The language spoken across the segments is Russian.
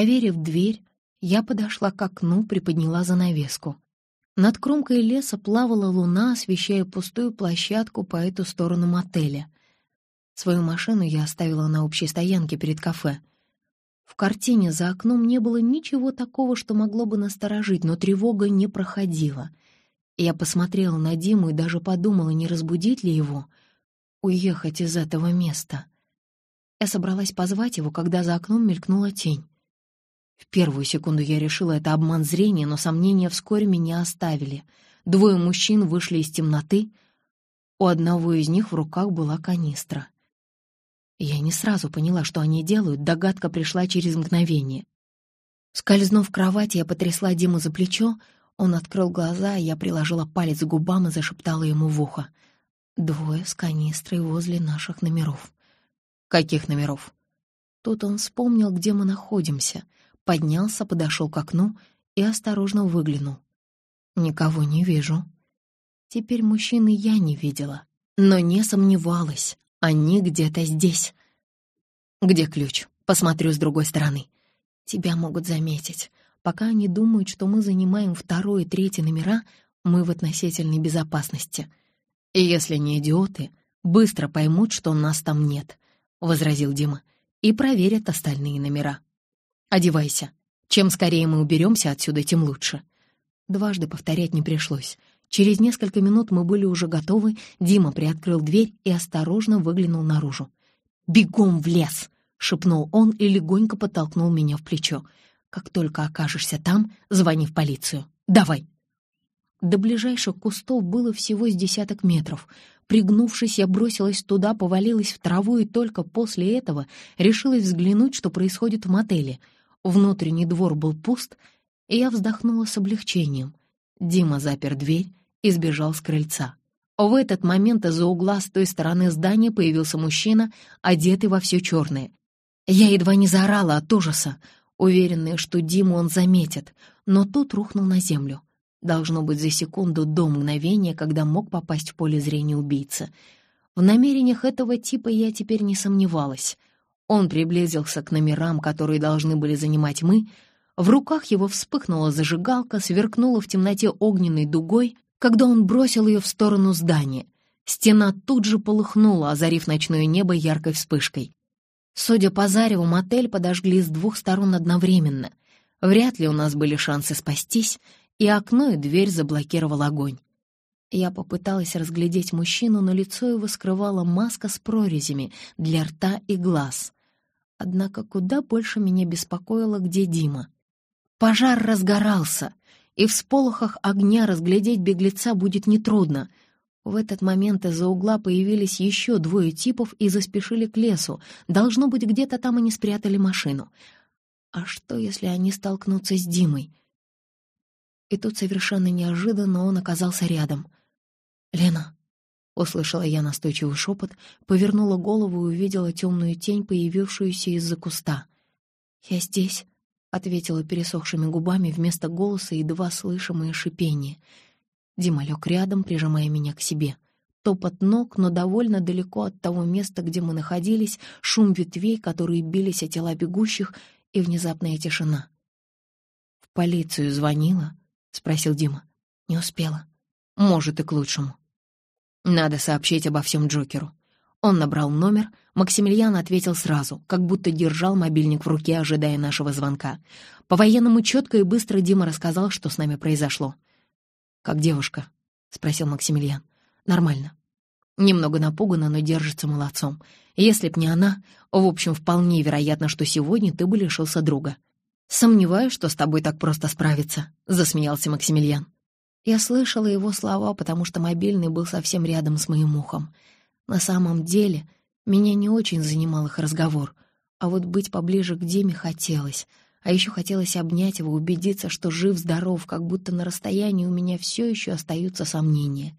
Проверив дверь, я подошла к окну, приподняла занавеску. Над кромкой леса плавала луна, освещая пустую площадку по эту сторону мотеля. Свою машину я оставила на общей стоянке перед кафе. В картине за окном не было ничего такого, что могло бы насторожить, но тревога не проходила. Я посмотрела на Диму и даже подумала, не разбудить ли его, уехать из этого места. Я собралась позвать его, когда за окном мелькнула тень. В первую секунду я решила, это обман зрения, но сомнения вскоре меня оставили. Двое мужчин вышли из темноты. У одного из них в руках была канистра. Я не сразу поняла, что они делают, догадка пришла через мгновение. Скользнув в кровать, я потрясла Диму за плечо, он открыл глаза, я приложила палец к губам и зашептала ему в ухо. Двое с канистрой возле наших номеров. «Каких номеров?» Тут он вспомнил, где мы находимся, поднялся, подошел к окну и осторожно выглянул. «Никого не вижу». Теперь мужчины я не видела, но не сомневалась. Они где-то здесь. Где ключ? Посмотрю с другой стороны. Тебя могут заметить. Пока они думают, что мы занимаем второй и третий номера, мы в относительной безопасности. И если не идиоты, быстро поймут, что нас там нет, — возразил Дима, — и проверят остальные номера. Одевайся. Чем скорее мы уберемся отсюда, тем лучше. Дважды повторять не пришлось. Через несколько минут мы были уже готовы, Дима приоткрыл дверь и осторожно выглянул наружу. «Бегом в лес!» — шепнул он и легонько подтолкнул меня в плечо. «Как только окажешься там, звони в полицию. Давай!» До ближайших кустов было всего с десяток метров. Пригнувшись, я бросилась туда, повалилась в траву и только после этого решилась взглянуть, что происходит в мотеле. Внутренний двор был пуст, и я вздохнула с облегчением. Дима запер дверь, и сбежал с крыльца. В этот момент из-за угла с той стороны здания появился мужчина, одетый во все черное. Я едва не заорала от ужаса, уверенная, что Диму он заметит, но тут рухнул на землю. Должно быть за секунду до мгновения, когда мог попасть в поле зрения убийцы. В намерениях этого типа я теперь не сомневалась. Он приблизился к номерам, которые должны были занимать мы. В руках его вспыхнула зажигалка, сверкнула в темноте огненной дугой, когда он бросил ее в сторону здания. Стена тут же полыхнула, озарив ночное небо яркой вспышкой. Судя по зареву, мотель подожгли с двух сторон одновременно. Вряд ли у нас были шансы спастись, и окно и дверь заблокировал огонь. Я попыталась разглядеть мужчину, но лицо его скрывала маска с прорезями для рта и глаз. Однако куда больше меня беспокоило, где Дима. Пожар разгорался, и в сполохах огня разглядеть беглеца будет нетрудно. В этот момент из-за угла появились еще двое типов и заспешили к лесу. Должно быть, где-то там они спрятали машину. А что, если они столкнутся с Димой? И тут совершенно неожиданно он оказался рядом. «Лена!» — услышала я настойчивый шепот, повернула голову и увидела темную тень, появившуюся из-за куста. «Я здесь», — ответила пересохшими губами вместо голоса едва слышимое шипение. Дима лег рядом, прижимая меня к себе. Топот ног, но довольно далеко от того места, где мы находились, шум ветвей, которые бились о тела бегущих, и внезапная тишина. «В полицию звонила?» — спросил Дима. «Не успела. Может, и к лучшему. Надо сообщить обо всем Джокеру. Он набрал номер, Максимилиан ответил сразу, как будто держал мобильник в руке, ожидая нашего звонка. По-военному четко и быстро Дима рассказал, что с нами произошло. «Как девушка?» — спросил Максимилиан. «Нормально. Немного напугана, но держится молодцом. Если б не она, в общем, вполне вероятно, что сегодня ты бы лишился друга». «Сомневаюсь, что с тобой так просто справиться», — засмеялся Максимилиан. Я слышала его слова, потому что мобильный был совсем рядом с моим ухом — на самом деле, меня не очень занимал их разговор, а вот быть поближе к Диме хотелось. А еще хотелось обнять его, убедиться, что жив-здоров, как будто на расстоянии у меня все еще остаются сомнения.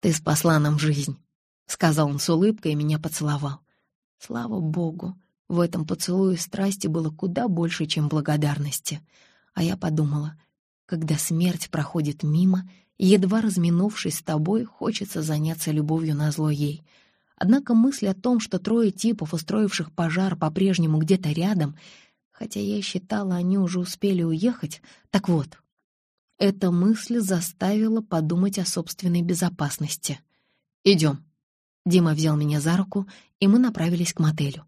«Ты спасла нам жизнь», — сказал он с улыбкой и меня поцеловал. Слава богу, в этом поцелуе страсти было куда больше, чем благодарности. А я подумала, когда смерть проходит мимо, едва разминувшись с тобой, хочется заняться любовью на зло ей. Однако мысль о том, что трое типов, устроивших пожар, по-прежнему где-то рядом, Хотя я считала, они уже успели уехать. Так вот, эта мысль заставила подумать о собственной безопасности. «Идем». Дима взял меня за руку, и мы направились к мотелю.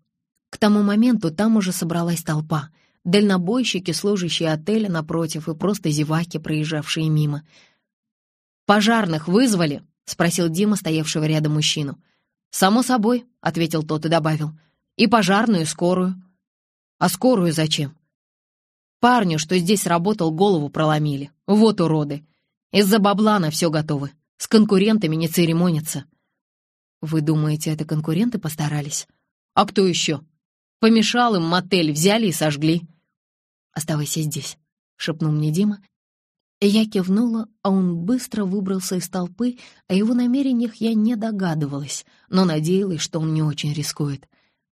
К тому моменту там уже собралась толпа. Дальнобойщики, служащие отеля напротив, и просто зеваки, проезжавшие мимо. «Пожарных вызвали?» — спросил Дима, стоявшего рядом мужчину. «Само собой», — ответил тот и добавил. «И пожарную, и скорую». «А скорую зачем?» «Парню, что здесь работал, голову проломили. Вот уроды. Из-за бабла на все готовы. С конкурентами не церемонятся». «Вы думаете, это конкуренты постарались?» «А кто еще?» «Помешал им мотель, взяли и сожгли». «Оставайся здесь», — шепнул мне Дима. Я кивнула, а он быстро выбрался из толпы, о его намерениях я не догадывалась, но надеялась, что он не очень рискует.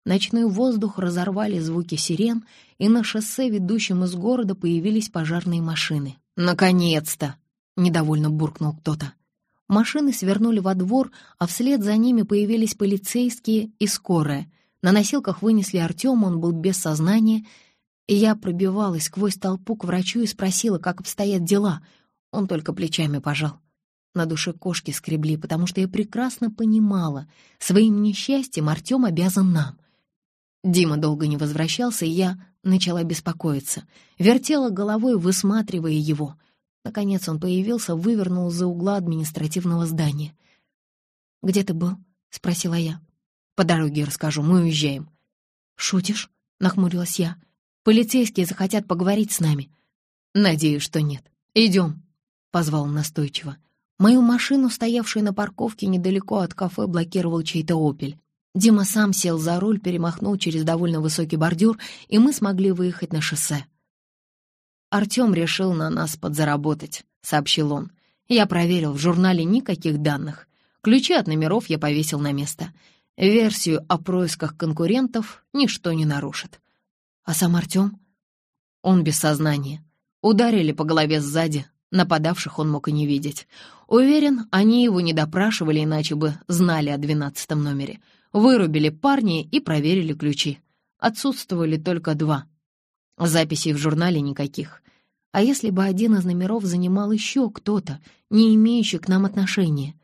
Ночной воздух разорвали звуки сирен, и на шоссе, ведущем из города, появились пожарные машины. «Наконец-то!» — недовольно буркнул кто-то. Машины свернули во двор, а вслед за ними появились полицейские и скорая. На носилках вынесли Артема, он был без сознания, я пробивалась сквозь толпу к врачу и спросила, как обстоят дела. Он только плечами пожал. На душе кошки скребли, потому что я прекрасно понимала, своим несчастьем Артем обязан нам. Дима долго не возвращался, и я начала беспокоиться. Вертела головой, высматривая его. Наконец он появился, вывернул за угла административного здания. «Где ты был?» — спросила я. «По дороге расскажу, мы уезжаем». «Шутишь?» — нахмурилась я. «Полицейские захотят поговорить с нами». «Надеюсь, что нет. Идем», — позвал настойчиво. Мою машину, стоявшую на парковке недалеко от кафе, блокировал чей-то «Опель». Дима сам сел за руль, перемахнул через довольно высокий бордюр, и мы смогли выехать на шоссе. «Артем решил на нас подзаработать», — сообщил он. «Я проверил, в журнале никаких данных. Ключи от номеров я повесил на место. Версию о происках конкурентов ничто не нарушит. А сам Артем? Он без сознания. Ударили по голове сзади, нападавших он мог и не видеть. Уверен, они его не допрашивали, иначе бы знали о двенадцатом номере. Вырубили парни и проверили ключи. Отсутствовали только два. Записей в журнале никаких. А если бы один из номеров занимал еще кто-то, не имеющий к нам отношения?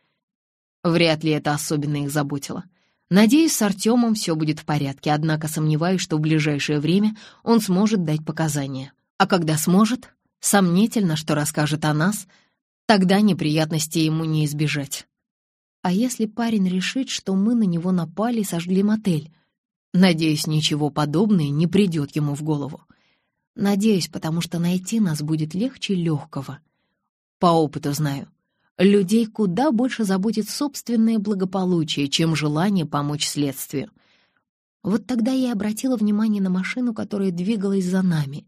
Вряд ли это особенно их заботило. Надеюсь, с Артемом все будет в порядке, однако сомневаюсь, что в ближайшее время он сможет дать показания. А когда сможет, сомнительно, что расскажет о нас, тогда неприятностей ему не избежать. А если парень решит, что мы на него напали и сожгли мотель? Надеюсь, ничего подобного не придет ему в голову. Надеюсь, потому что найти нас будет легче легкого. По опыту знаю, людей куда больше заботит собственное благополучие, чем желание помочь следствию. Вот тогда я обратила внимание на машину, которая двигалась за нами.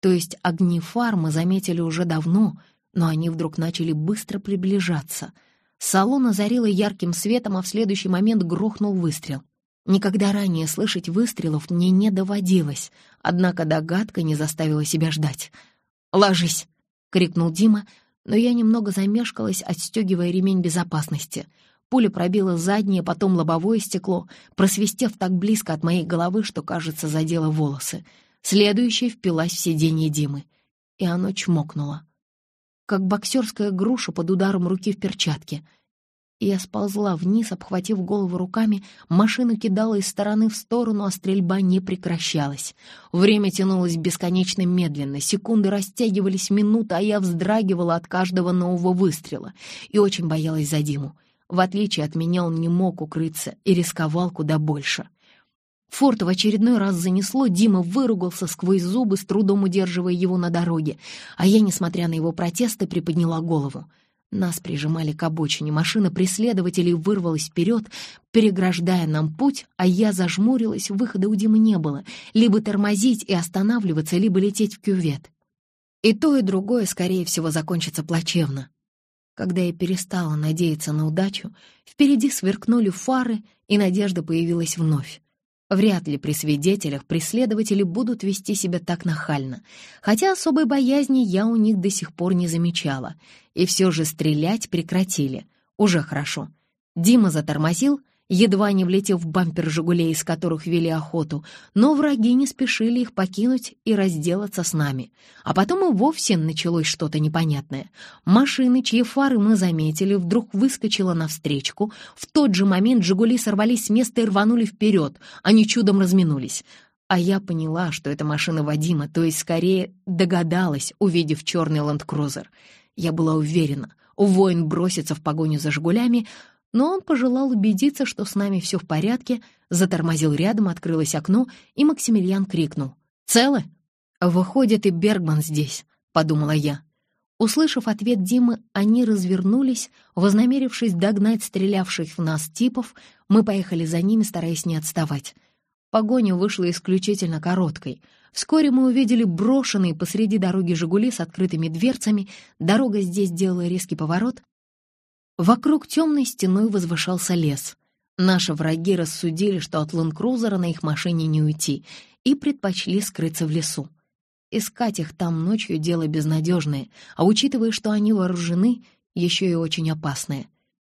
То есть огни фар мы заметили уже давно, но они вдруг начали быстро приближаться. Салон озарило ярким светом, а в следующий момент грохнул выстрел. Никогда ранее слышать выстрелов мне не доводилось, однако догадка не заставила себя ждать. «Ложись!» — крикнул Дима, но я немного замешкалась, отстегивая ремень безопасности. Пуля пробила заднее, потом лобовое стекло, просвистев так близко от моей головы, что, кажется, задела волосы. Следующая впилась в сиденье Димы, и оно чмокнуло. Как боксерская груша под ударом руки в перчатке — я сползла вниз, обхватив голову руками, машину кидала из стороны в сторону, а стрельба не прекращалась. Время тянулось бесконечно медленно, секунды растягивались минуты, а я вздрагивала от каждого нового выстрела и очень боялась за Диму. В отличие от меня он не мог укрыться и рисковал куда больше. Форт в очередной раз занесло, Дима выругался сквозь зубы, с трудом удерживая его на дороге, а я, несмотря на его протесты, приподняла голову. Нас прижимали к обочине, машина преследователей вырвалась вперед, переграждая нам путь, а я зажмурилась, выхода у Димы не было. Либо тормозить и останавливаться, либо лететь в кювет. И то, и другое, скорее всего, закончится плачевно. Когда я перестала надеяться на удачу, впереди сверкнули фары, и надежда появилась вновь. Вряд ли при свидетелях преследователи будут вести себя так нахально, хотя особой боязни я у них до сих пор не замечала. И все же стрелять прекратили. Уже хорошо. Дима затормозил, едва не влетев в бампер «Жигулей», из которых вели охоту, но враги не спешили их покинуть и разделаться с нами. А потом и вовсе началось что-то непонятное. Машины, чьи фары мы заметили, вдруг выскочила навстречку. В тот же момент «Жигули» сорвались с места и рванули вперед. Они чудом разминулись. А я поняла, что это машина Вадима, то есть скорее догадалась, увидев черный ленд-крузер. Я была уверена, воин бросится в погоню за «Жигулями», но он пожелал убедиться, что с нами все в порядке, затормозил рядом, открылось окно, и Максимилиан крикнул. «Целы?» «Выходит, и Бергман здесь», — подумала я. Услышав ответ Димы, они развернулись, вознамерившись догнать стрелявших в нас типов, мы поехали за ними, стараясь не отставать. Погоня вышла исключительно короткой. Вскоре мы увидели брошенные посреди дороги «Жигули» с открытыми дверцами, дорога здесь делала резкий поворот. Вокруг темной стеной возвышался лес. Наши враги рассудили, что от ленд-крузера на их машине не уйти, и предпочли скрыться в лесу. Искать их там ночью — дело безнадежное, а учитывая, что они вооружены, еще и очень опасное.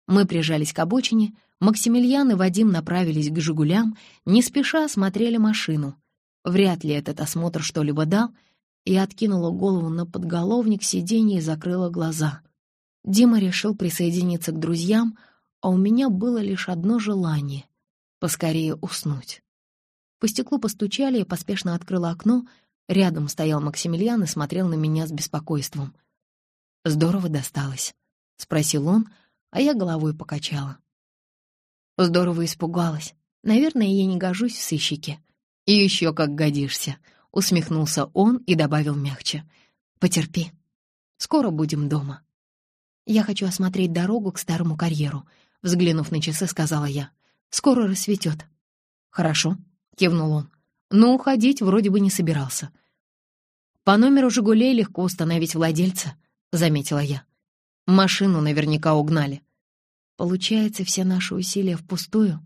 Мы прижались к обочине, Максимилиан и Вадим направились к «Жигулям», не спеша осмотрели машину. Вряд ли этот осмотр что-либо дал. Я откинула голову на подголовник сиденья и закрыла глаза. Дима решил присоединиться к друзьям, а у меня было лишь одно желание — поскорее уснуть. По стеклу постучали, я поспешно открыла окно. Рядом стоял Максимилиан и смотрел на меня с беспокойством. «Здорово досталось», — спросил он, а я головой покачала. Здорово испугалась. Наверное, я не гожусь в сыщике. И еще как годишься, усмехнулся он и добавил мягче. Потерпи. Скоро будем дома. Я хочу осмотреть дорогу к старому карьеру. Взглянув на часы, сказала я. Скоро рассветет. Хорошо, кивнул он. Но уходить вроде бы не собирался. По номеру «Жигулей» легко установить владельца, заметила я. Машину наверняка угнали. Получается, все наши усилия впустую?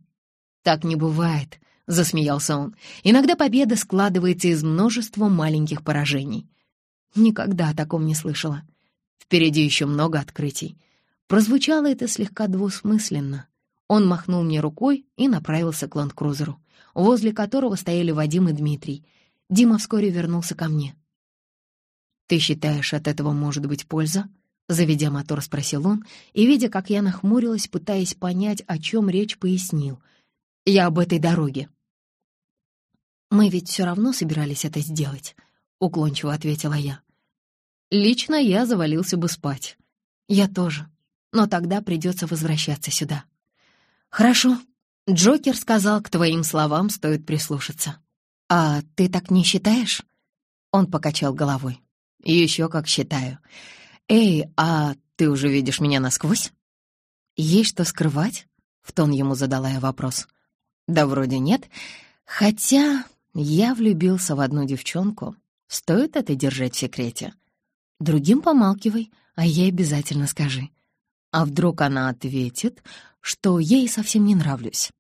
Так не бывает, засмеялся он. Иногда победа складывается из множества маленьких поражений. Никогда о таком не слышала. Впереди еще много открытий. Прозвучало это слегка двусмысленно. Он махнул мне рукой и направился к ленд-крузеру, возле которого стояли Вадим и Дмитрий. Дима вскоре вернулся ко мне. «Ты считаешь, от этого может быть польза?» Заведя мотор, спросил он, и, видя, как я нахмурилась, пытаясь понять, о чем речь, пояснил. «Я об этой дороге». «Мы ведь все равно собирались это сделать», — уклончиво ответила я. «Лично я завалился бы спать». «Я тоже, но тогда придется возвращаться сюда». «Хорошо», — Джокер сказал, к твоим словам стоит прислушаться. «А ты так не считаешь?» Он покачал головой. «Еще как считаю. «Эй, а ты уже видишь меня насквозь?» «Есть что скрывать?» — в тон ему задала я вопрос. «Да вроде нет. Хотя я влюбился в одну девчонку. Стоит это держать в секрете? Другим помалкивай, а ей обязательно скажи. А вдруг она ответит, что ей совсем не нравлюсь?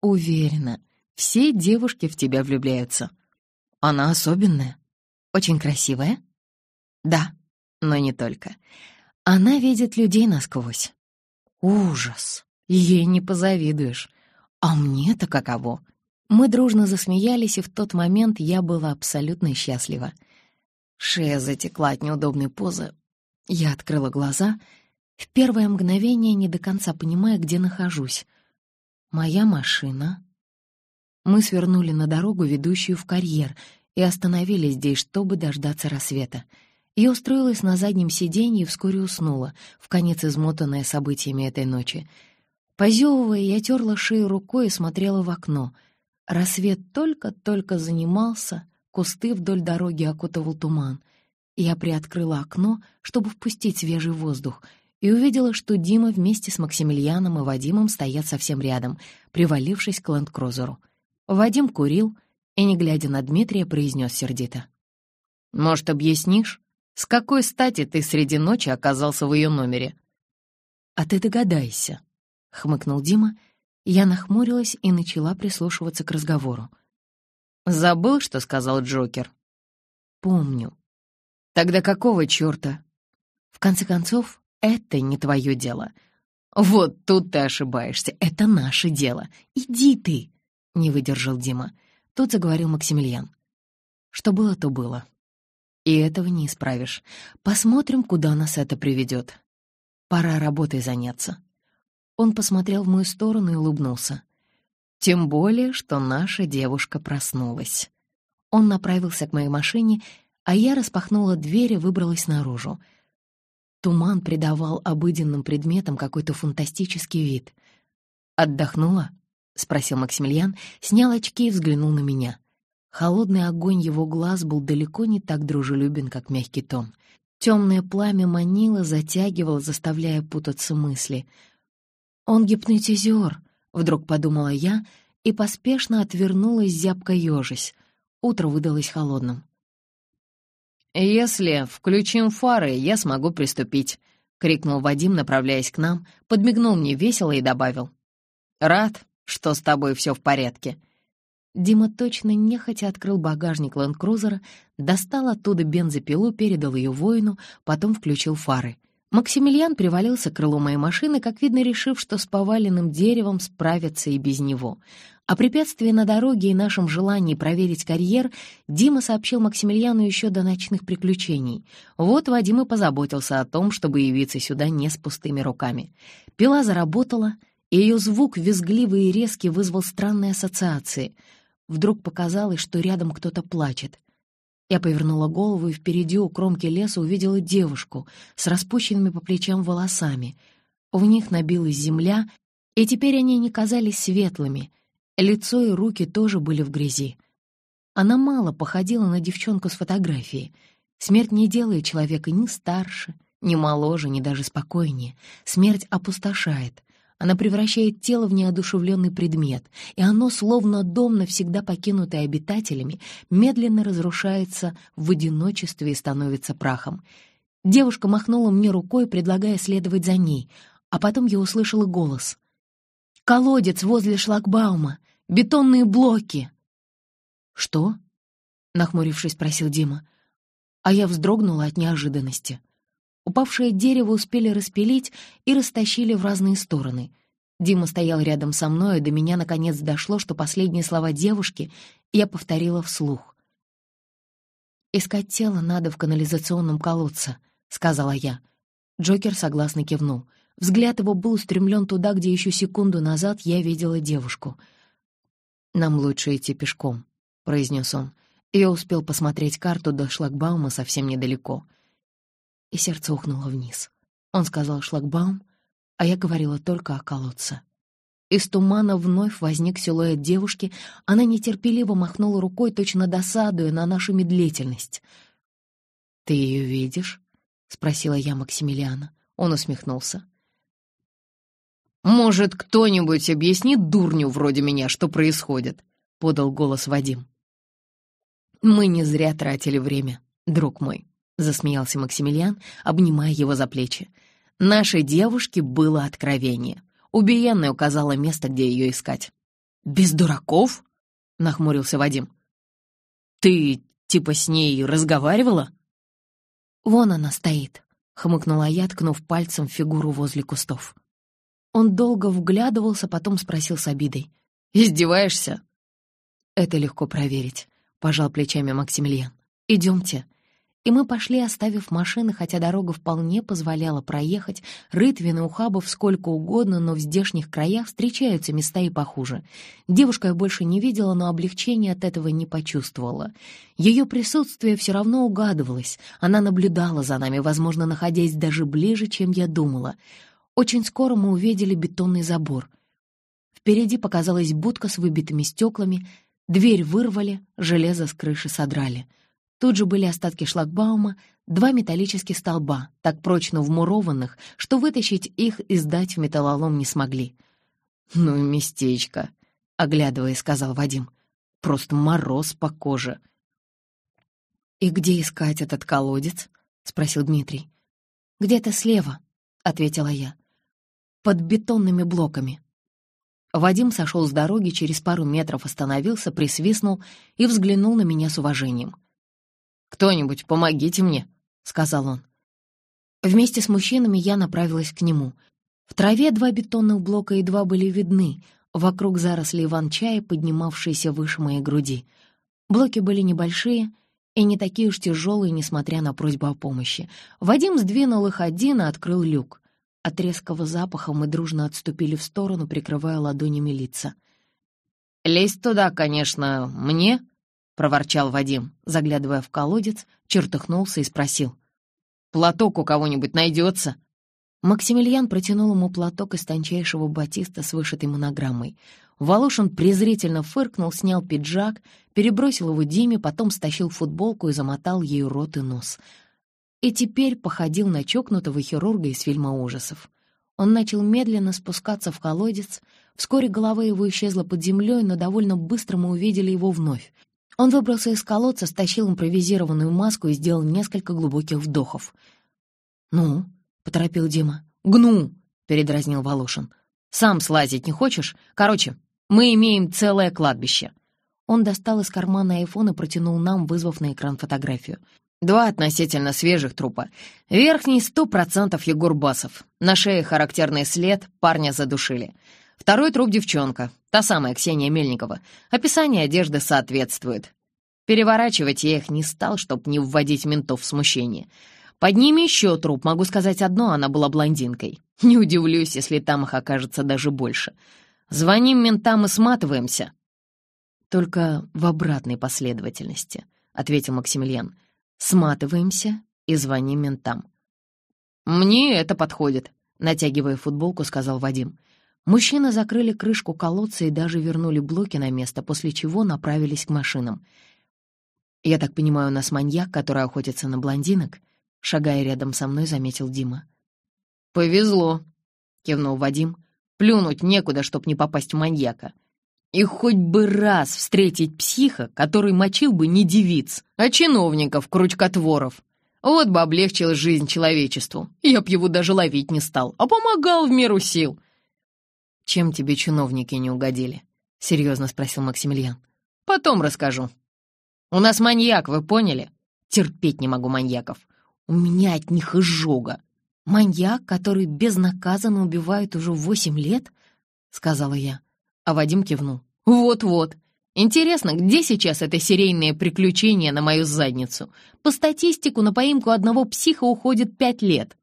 Уверена, все девушки в тебя влюбляются. Она особенная, очень красивая. Да, но не только. Она видит людей насквозь. Ужас! Ей не позавидуешь. А мне-то каково? Мы дружно засмеялись, и в тот момент я была абсолютно счастлива. Шея затекла от неудобной позы. Я открыла глаза, в первое мгновение не до конца понимая, где нахожусь. Моя машина. Мы свернули на дорогу, ведущую в карьер, и остановились здесь, чтобы дождаться рассвета — я устроилась на заднем сиденье и вскоре уснула, в конец измотанная событиями этой ночи. Позевывая, я терла шею рукой и смотрела в окно. Рассвет только-только занимался, кусты вдоль дороги окутывал туман. Я приоткрыла окно, чтобы впустить свежий воздух, и увидела, что Дима вместе с Максимилианом и Вадимом стоят совсем рядом, привалившись к ленд-крузеру. Вадим курил и, не глядя на Дмитрия, произнес сердито. «Может, объяснишь, с какой стати ты среди ночи оказался в ее номере?» «А ты догадайся», — хмыкнул Дима. Я нахмурилась и начала прислушиваться к разговору. «Забыл, что сказал Джокер?» «Помню». «Тогда какого чёрта?» «В конце концов, это не твое дело. «Вот тут ты ошибаешься. Это наше дело. Иди ты!» — не выдержал Дима. Тут заговорил Максимилиан. «Что было, то было. И этого не исправишь. Посмотрим, куда нас это приведет. Пора работой заняться». Он посмотрел в мою сторону и улыбнулся. «Тем более, что наша девушка проснулась». Он направился к моей машине, а я распахнула дверь и выбралась наружу. Туман придавал обыденным предметам какой-то фантастический вид. «Отдохнула?» — спросил Максимилиан, снял очки и взглянул на меня. Холодный огонь его глаз был далеко не так дружелюбен, как мягкий тон. Темное пламя манило, затягивало, заставляя путаться мысли. «Он гипнотизер», — вдруг подумала я и поспешно отвернулась, зябко ежась. Утро выдалось холодным. «Если включим фары, я смогу приступить», — крикнул Вадим, направляясь к нам, подмигнул мне весело и добавил. «Рад, что с тобой все в порядке». Дима точно нехотя открыл багажник ленд-крузера, достал оттуда бензопилу, передал ее воину, потом включил фары. Максимилиан привалился к крылу моей машины, как видно, решив, что с поваленным деревом справятся и без него. О препятствии на дороге и нашем желании проверить карьер Дима сообщил Максимилиану еще до ночных приключений. Вот Вадим и позаботился о том, чтобы явиться сюда не с пустыми руками. Пила заработала, и ее звук, визгливый и резкий, вызвал странные ассоциации. Вдруг показалось, что рядом кто-то плачет. Я повернула голову и впереди у кромки леса увидела девушку с распущенными по плечам волосами. В них набилась земля, и теперь они не казались светлыми — Лицо и руки тоже были в грязи. Она мало походила на девчонку с фотографии. Смерть не делает человека ни старше, ни моложе, ни даже спокойнее. Смерть опустошает. Она превращает тело в неодушевленный предмет, и оно, словно дом, навсегда покинутый обитателями, медленно разрушается в одиночестве и становится прахом. Девушка махнула мне рукой, предлагая следовать за ней, а потом я услышала голос. «Колодец возле шлагбаума! Бетонные блоки!» «Что?» — нахмурившись, спросил Дима. А я вздрогнула от неожиданности. Упавшее дерево успели распилить и растащили в разные стороны. Дима стоял рядом со мной, и до меня наконец дошло, что последние слова девушки я повторила вслух. «Искать тело надо в канализационном колодце», — сказала я. Джокер согласно кивнул — Взгляд его был устремлен туда, где еще секунду назад я видела девушку. «Нам лучше идти пешком», — произнес он. Я успел посмотреть карту до шлагбаума совсем недалеко. И сердце ухнуло вниз. Он сказал «шлагбаум», а я говорила только о колодце. Из тумана вновь возник силуэт девушки. Она нетерпеливо махнула рукой, точно досадуя на нашу медлительность. «Ты ее видишь?» — спросила я Максимилиана. Он усмехнулся. «Может, кто-нибудь объяснит дурню вроде меня, что происходит?» — подал голос Вадим. «Мы не зря тратили время, друг мой», — засмеялся Максимилиан, обнимая его за плечи. «Нашей девушке было откровение. Убиенная указала место, где ее искать». «Без дураков?» — нахмурился Вадим. «Ты типа с ней разговаривала?» «Вон она стоит», — хмыкнула я, ткнув пальцем фигуру возле кустов. Он долго вглядывался, потом спросил с обидой. «Издеваешься?» «Это легко проверить», — пожал плечами Максимилиан. «Идемте». И мы пошли, оставив машины, хотя дорога вполне позволяла проехать. Рытвин и ухабов сколько угодно, но в здешних краях встречаются места и похуже. Девушка я больше не видела, но облегчения от этого не почувствовала. Ее присутствие все равно угадывалось. Она наблюдала за нами, возможно, находясь даже ближе, чем я думала. Очень скоро мы увидели бетонный забор. Впереди показалась будка с выбитыми стеклами, дверь вырвали, железо с крыши содрали. Тут же были остатки шлагбаума, два металлических столба, так прочно вмурованных, что вытащить их и сдать в металлолом не смогли. «Ну и местечко», — оглядывая, сказал Вадим. «Просто мороз по коже». «И где искать этот колодец?» — спросил Дмитрий. «Где-то слева», — ответила я под бетонными блоками. Вадим сошел с дороги, через пару метров остановился, присвистнул и взглянул на меня с уважением. «Кто-нибудь, помогите мне», — сказал он. Вместе с мужчинами я направилась к нему. В траве два бетонных блока едва были видны, вокруг заросли иван-чая, поднимавшиеся выше моей груди. Блоки были небольшие и не такие уж тяжелые, несмотря на просьбу о помощи. Вадим сдвинул их один и открыл люк. От резкого запаха мы дружно отступили в сторону, прикрывая ладонями лица. «Лезть туда, конечно, мне?» — проворчал Вадим, заглядывая в колодец, чертыхнулся и спросил. «Платок у кого-нибудь найдется?» Максимилиан протянул ему платок из тончайшего батиста с вышитой монограммой. Волошин презрительно фыркнул, снял пиджак, перебросил его Диме, потом стащил футболку и замотал ею рот и нос. И теперь походил на чокнутого хирурга из фильма ужасов. Он начал медленно спускаться в колодец. Вскоре голова его исчезла под землей, но довольно быстро мы увидели его вновь. Он выбрался из колодца, стащил импровизированную маску и сделал несколько глубоких вдохов. «Ну?» — поторопил Дима. «Гну!» — передразнил Волошин. «Сам слазить не хочешь? Короче, мы имеем целое кладбище». Он достал из кармана айфон и протянул нам, вызвав на экран фотографию. Два относительно свежих трупа. Верхний — сто процентов Егор Басов. На шее характерный след, парня задушили. Второй труп — девчонка, та самая Ксения Мельникова. Описание одежды соответствует. Переворачивать я их не стал, чтобы не вводить ментов в смущение. Под ними еще труп, могу сказать одно, она была блондинкой. Не удивлюсь, если там их окажется даже больше. Звоним ментам и сматываемся. Только в обратной последовательности, — ответил Максимилиан. Сматываемся и звоним ментам. «Мне это подходит», — натягивая футболку, сказал Вадим. Мужчины закрыли крышку колодца и даже вернули блоки на место, после чего направились к машинам. «Я так понимаю, у нас маньяк, который охотится на блондинок?» Шагая рядом со мной, заметил Дима. «Повезло», — кивнул Вадим. «Плюнуть некуда, чтоб не попасть в маньяка. И хоть бы раз встретить психа, который мочил бы не девиц, а чиновников, крючкотворов. Вот бы облегчил жизнь человечеству. Я б его даже ловить не стал, а помогал в меру сил». «Чем тебе чиновники не угодили?» — серьезно спросил Максимилиан. «Потом расскажу. У нас маньяк, вы поняли? Терпеть не могу маньяков. У меня от них изжога. «Маньяк, который безнаказанно убивает уже восемь лет?» — сказала я. А Вадим кивнул. «Вот-вот. Интересно, где сейчас это серийное приключение на мою задницу? По статистику, на поимку одного психа уходит пять лет.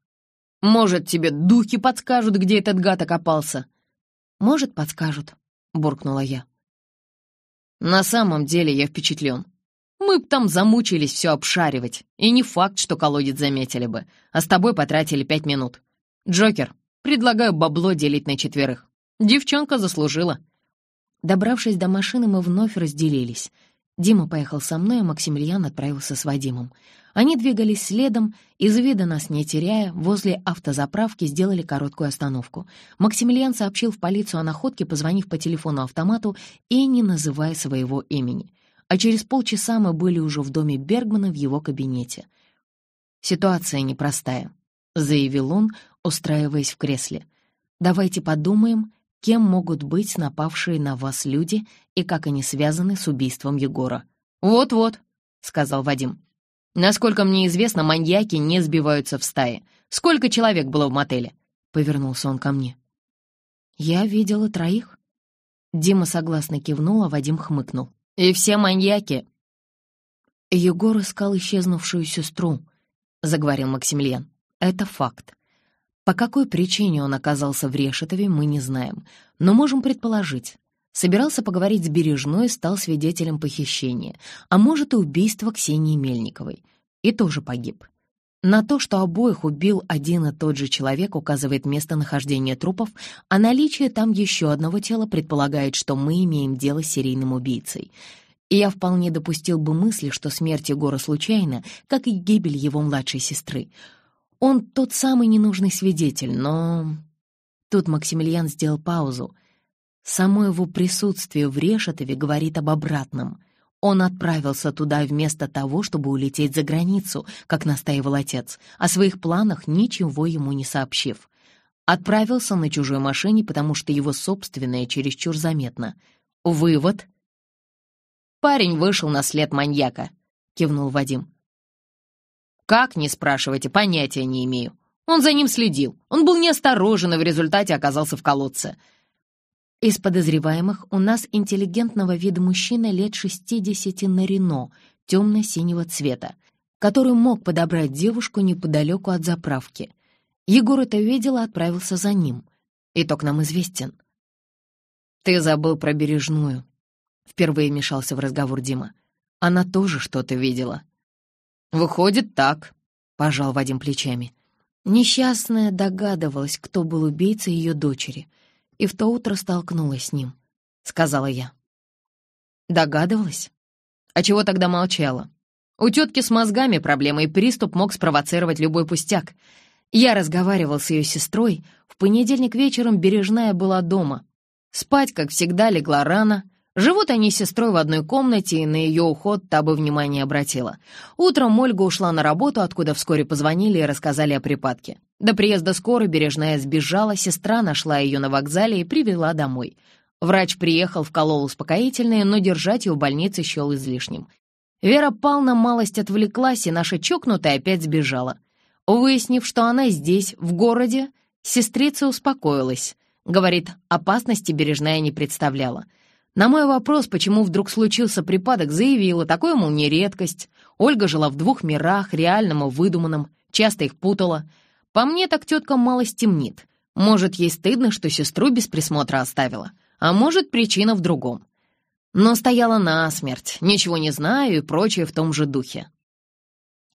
Может, тебе духи подскажут, где этот гад окопался?» «Может, подскажут», — буркнула я. «На самом деле я впечатлен. Мы б там замучились все обшаривать, и не факт, что колодец заметили бы, а с тобой потратили пять минут. Джокер, предлагаю бабло делить на четверых. Девчонка заслужила». Добравшись до машины, мы вновь разделились. Дима поехал со мной, а Максимилиан отправился с Вадимом. Они двигались следом, из вида нас не теряя, возле автозаправки сделали короткую остановку. Максимилиан сообщил в полицию о находке, позвонив по телефону-автомату и не называя своего имени а через полчаса мы были уже в доме Бергмана в его кабинете. «Ситуация непростая», — заявил он, устраиваясь в кресле. «Давайте подумаем, кем могут быть напавшие на вас люди и как они связаны с убийством Егора». «Вот-вот», — сказал Вадим. «Насколько мне известно, маньяки не сбиваются в стаи. Сколько человек было в мотеле?» — повернулся он ко мне. «Я видела троих». Дима согласно кивнул, а Вадим хмыкнул. И все маньяки. Егор искал исчезнувшую сестру, заговорил Максимилиан. Это факт. По какой причине он оказался в Решетове, мы не знаем, но можем предположить. Собирался поговорить с Бережной, стал свидетелем похищения, а может и убийства Ксении Мельниковой. И тоже погиб. На то, что обоих убил один и тот же человек, указывает местонахождение трупов, а наличие там еще одного тела предполагает, что мы имеем дело с серийным убийцей. И я вполне допустил бы мысли, что смерть Егора случайна, как и гибель его младшей сестры. Он тот самый ненужный свидетель, но... Тут Максимилиан сделал паузу. Само его присутствие в Решетове говорит об обратном — он отправился туда вместо того, чтобы улететь за границу, как настаивал отец, о своих планах ничего ему не сообщив. Отправился на чужой машине, потому что его собственная чересчур заметна. Вывод. «Парень вышел на след маньяка», — кивнул Вадим. «Как, не спрашивайте, понятия не имею. Он за ним следил. Он был неосторожен и в результате оказался в колодце. Из подозреваемых у нас интеллигентного вида мужчина лет 60 на Рено, темно-синего цвета, который мог подобрать девушку неподалеку от заправки. Егор это видел и отправился за ним. Итог нам известен. «Ты забыл про Бережную», — впервые мешался в разговор Дима. «Она тоже что-то видела». «Выходит, так», — пожал Вадим плечами. Несчастная догадывалась, кто был убийцей ее дочери, и в то утро столкнулась с ним, — сказала я. Догадывалась? А чего тогда молчала? У тетки с мозгами проблемы, и приступ мог спровоцировать любой пустяк. Я разговаривал с ее сестрой, в понедельник вечером Бережная была дома. Спать, как всегда, легла рано, Живут они с сестрой в одной комнате, и на ее уход та бы внимание обратила. Утром Ольга ушла на работу, откуда вскоре позвонили и рассказали о припадке. До приезда скорой Бережная сбежала, сестра нашла ее на вокзале и привела домой. Врач приехал, вколол успокоительное, но держать ее в больнице счел излишним. Вера Павловна малость отвлеклась, и наша чокнутая опять сбежала. Выяснив, что она здесь, в городе, сестрица успокоилась. Говорит, опасности Бережная не представляла — на мой вопрос, почему вдруг случился припадок, заявила, такое, мол, не редкость. Ольга жила в двух мирах, реальном и выдуманном, часто их путала. По мне, так тетка мало стемнит. Может, ей стыдно, что сестру без присмотра оставила, а может, причина в другом. Но стояла насмерть, ничего не знаю и прочее в том же духе.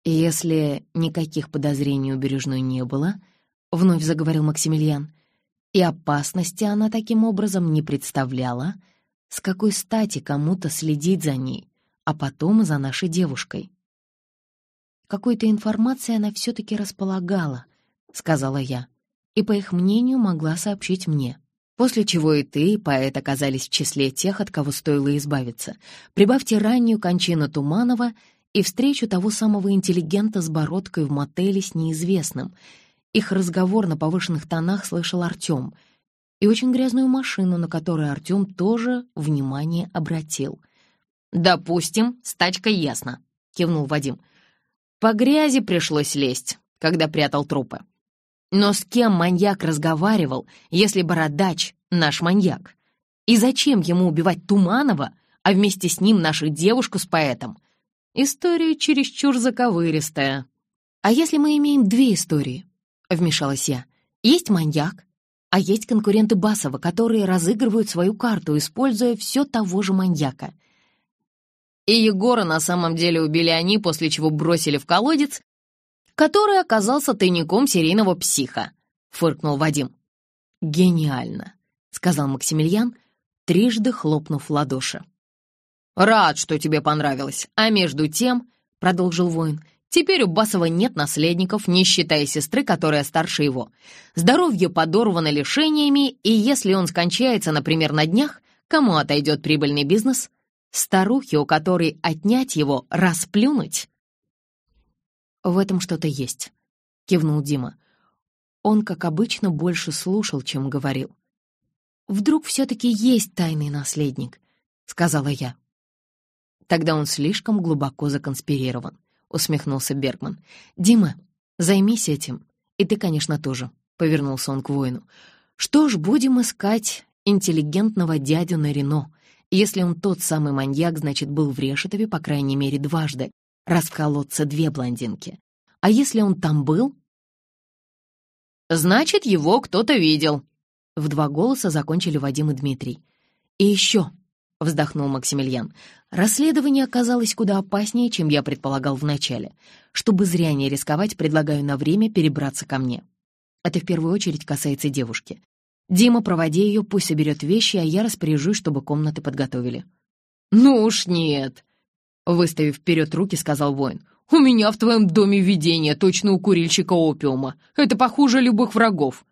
Если никаких подозрений у Бережной не было, вновь заговорил Максимилиан, и опасности она таким образом не представляла — с какой стати кому-то следить за ней, а потом и за нашей девушкой? Какой-то информацией она все-таки располагала, сказала я, и, по их мнению, могла сообщить мне. После чего и ты, и поэт, оказались в числе тех, от кого стоило избавиться. Прибавьте раннюю кончину Туманова и встречу того самого интеллигента с бородкой в мотеле с неизвестным. Их разговор на повышенных тонах слышал Артем — и очень грязную машину, на которую Артем тоже внимание обратил. «Допустим, с тачкой ясно», — кивнул Вадим. «По грязи пришлось лезть, когда прятал трупы. Но с кем маньяк разговаривал, если бородач — наш маньяк? И зачем ему убивать Туманова, а вместе с ним нашу девушку с поэтом? История чересчур заковыристая». «А если мы имеем две истории?» — вмешалась я. «Есть маньяк, а есть конкуренты Басова, которые разыгрывают свою карту, используя все того же маньяка. И Егора на самом деле убили они, после чего бросили в колодец, который оказался тайником серийного психа, фыркнул Вадим. «Гениально», — сказал Максимилиан, трижды хлопнув в ладоши. «Рад, что тебе понравилось. А между тем, — продолжил воин, Теперь у Басова нет наследников, не считая сестры, которая старше его. Здоровье подорвано лишениями, и если он скончается, например, на днях, кому отойдет прибыльный бизнес? Старухе, у которой отнять его, расплюнуть? «В этом что-то есть», — кивнул Дима. Он, как обычно, больше слушал, чем говорил. «Вдруг все-таки есть тайный наследник», — сказала я. Тогда он слишком глубоко законспирирован усмехнулся Бергман. «Дима, займись этим. И ты, конечно, тоже», — повернулся он к воину. «Что ж, будем искать интеллигентного дядю на Рено. Если он тот самый маньяк, значит, был в Решетове, по крайней мере, дважды, раз в колодце две блондинки. А если он там был...» «Значит, его кто-то видел», — в два голоса закончили Вадим и Дмитрий. «И еще», — вздохнул Максимилиан. «Расследование оказалось куда опаснее, чем я предполагал вначале. Чтобы зря не рисковать, предлагаю на время перебраться ко мне. Это в первую очередь касается девушки. Дима, проводи ее, пусть соберет вещи, а я распоряжусь, чтобы комнаты подготовили». «Ну уж нет», — выставив вперед руки, сказал воин. «У меня в твоем доме видение, точно у курильщика опиума. Это похуже любых врагов».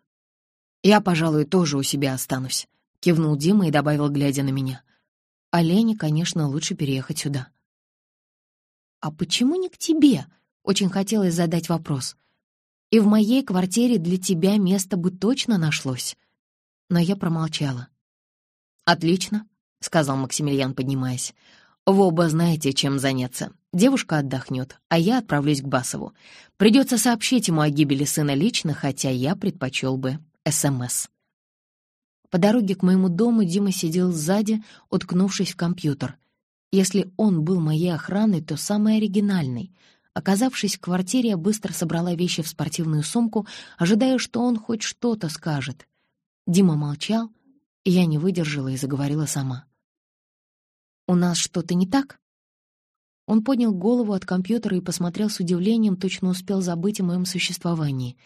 «Я, пожалуй, тоже у себя останусь», — кивнул Дима и добавил, глядя на меня. А Лене, конечно, лучше переехать сюда. «А почему не к тебе?» — очень хотелось задать вопрос. «И в моей квартире для тебя место бы точно нашлось». Но я промолчала. «Отлично», — сказал Максимилиан, поднимаясь. «Вы оба знаете, чем заняться. Девушка отдохнет, а я отправлюсь к Басову. Придется сообщить ему о гибели сына лично, хотя я предпочел бы СМС. По дороге к моему дому Дима сидел сзади, уткнувшись в компьютер. Если он был моей охраной, то самый оригинальный. Оказавшись в квартире, я быстро собрала вещи в спортивную сумку, ожидая, что он хоть что-то скажет. Дима молчал, и я не выдержала и заговорила сама. «У нас что-то не так?» Он поднял голову от компьютера и посмотрел с удивлением, точно успел забыть о моем существовании.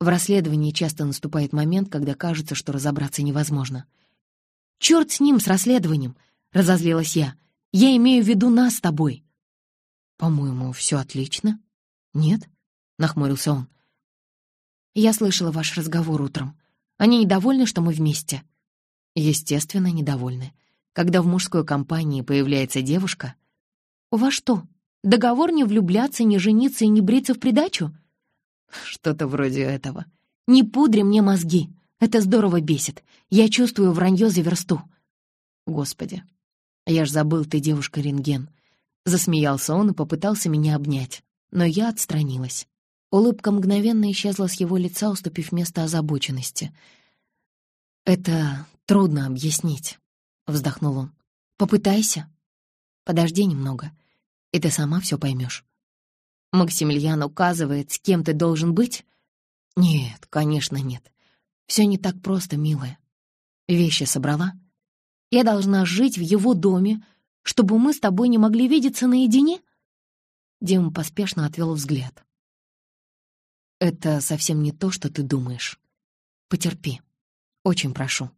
В расследовании часто наступает момент, когда кажется, что разобраться невозможно. «Чёрт с ним, с расследованием!» — разозлилась я. «Я имею в виду нас с тобой». «По-моему, все отлично». «Нет?» — нахмурился он. «Я слышала ваш разговор утром. Они недовольны, что мы вместе?» «Естественно, недовольны. Когда в мужской компании появляется девушка, «У вас что, договор не влюбляться, не жениться и не бриться в придачу?» «Что-то вроде этого». «Не пудри мне мозги. Это здорово бесит. Я чувствую вранье за версту». «Господи, я ж забыл, ты девушка-рентген». Засмеялся он и попытался меня обнять, но я отстранилась. Улыбка мгновенно исчезла с его лица, уступив место озабоченности. «Это трудно объяснить», — вздохнул он. «Попытайся. Подожди немного и ты сама все поймешь. Максимилиан указывает, с кем ты должен быть? Нет, конечно, нет. Все не так просто, милая. Вещи собрала? Я должна жить в его доме, чтобы мы с тобой не могли видеться наедине? Дима поспешно отвел взгляд. Это совсем не то, что ты думаешь. Потерпи. Очень прошу.